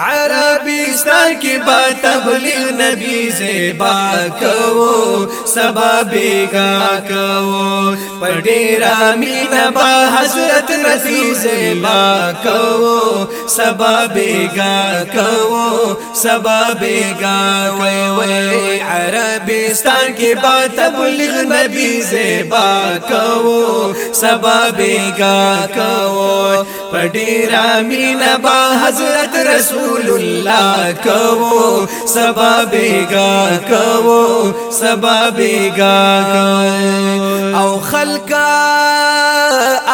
عربستان کې با تبلیغ نبی زیبا کوو سبا بیگا کوو پر ډیرا مینا با حضرت نبی زیبا کوو سبا بیگا کوو سبا بیگا وای وای عربستان کې با تبلیغ نبی زیبا کوو سبا بیگا کوو پډیرا مینا با حضرت رسول الله کو سبب گا کو سبب گا او خلقا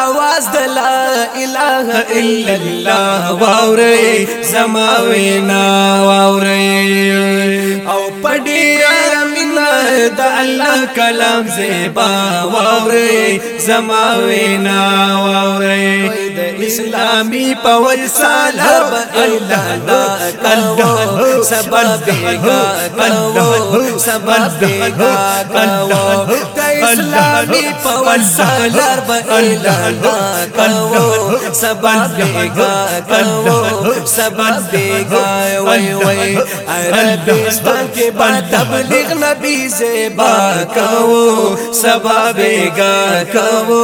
आवाज د لا اله الا الله واوري زما وینا واوري او پډیرا دا الله کلام زیبا واوري زماوینا واوري د اسلامي په وصال الله الله سبل دیگا الله سبل دیگا الله د اسلامي په وصال الله الله سبق بیگا کو سبق بیگا وای وای عربستان کې باندې تبلیغ نبی زیبا کو سبا بیگا کو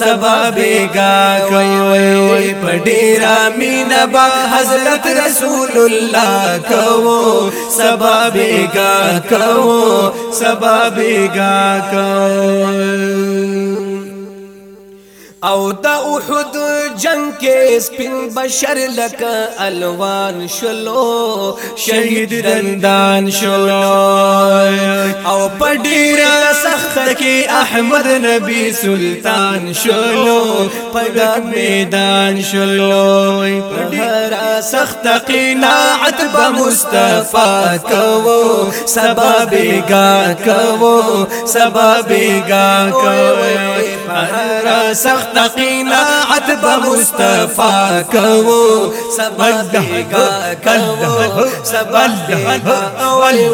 سبا بیگا کوي وای وای پډیرا مینا با حضرت رسول الله کو سبا بیگا کو سبا بیگا کو او د احد جنگ کې سپین بشر لکه الوان شلو شهید رندان شلو او پډیر سخت کی احمد نبی سلطان شلو پدا میدان شلو پڑھرا سخت قناعت با مصطفی کو سبب گا کو سبب گا کو پڑھرا سخت قناعت با مصطفی کو سبب گا کو سبب گا اول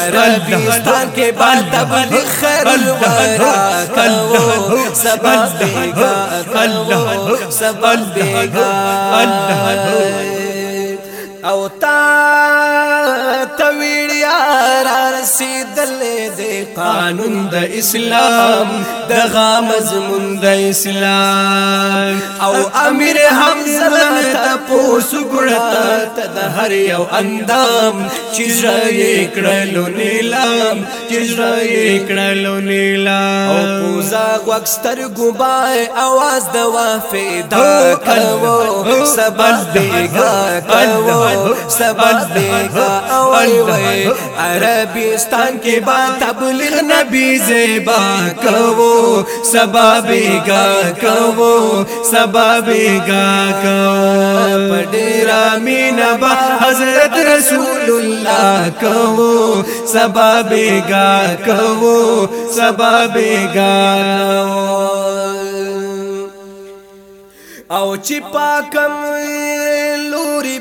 عربستان کے بال تبلیغ خیر الورا كله سبب بيغا كله سبب بيغا او تا رسیدل دې قانون د اسلام د مضمون د اسلام او امیر حمزه ته پوس ګړتا ته د هر یو اندام چې رې کړلو نیلام چې رې کړلو نیلام او پوزا وکستر ګبای आवाज د وفادار کړو سبل دیګا کړو سبل دیګا او عربي بلوچستان کې با تبلیغ نبی زیبا کوو سبابېګا کوو سبابېګا کوو پډیرا مینا با حضرت رسول الله کوو سبابېګا کوو سبابېګا او چې پاکم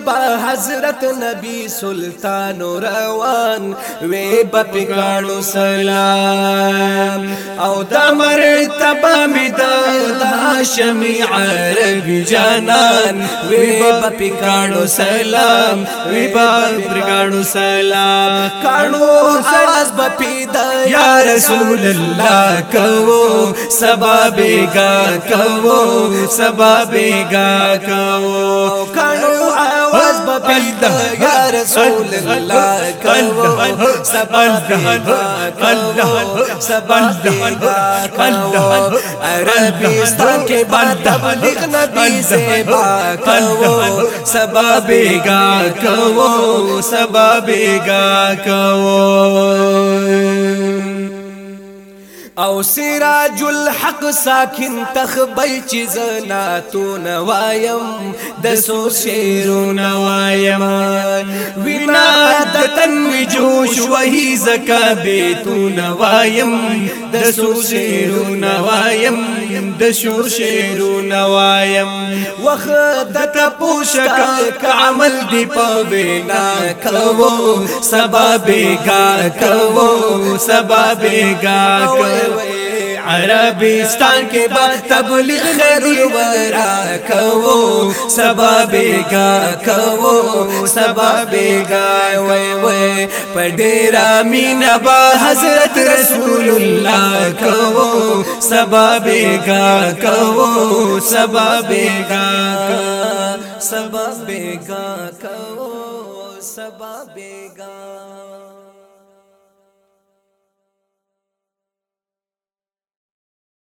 با حضرت نبی سلطان روان وی با پکانو سلام او دا مرتبہ می دا شمی عربی جانان وی با پکانو سلام وی با پکانو سلام کانو آواز با پیدا یا رسول اللہ کوو سبا بیگا کوو سبا بیگا کوو بندھن کندہ سب بندھن کنڈنگ کے بندن بندہ سب گا کو سب گا کھو او سراج الحق ساکن تخبل چیز ناتو نوایم د سو شیرو نوایم وینا د تنوي جوش وهي زکا بیتون وایم د سوسیرو نوایم د شور شیرو نوایم وخ د تپوشک عمل دی پوي نا کوو سبب گا کوو سبب گا کوو عربستان کې با تبلیغ خیر ورا کوو سبب گا کوو سبب گا وای وای پډیر امین با حضرت رسول الله کوو سبب گا کوو سبب گا سبب گا کوو سبب گا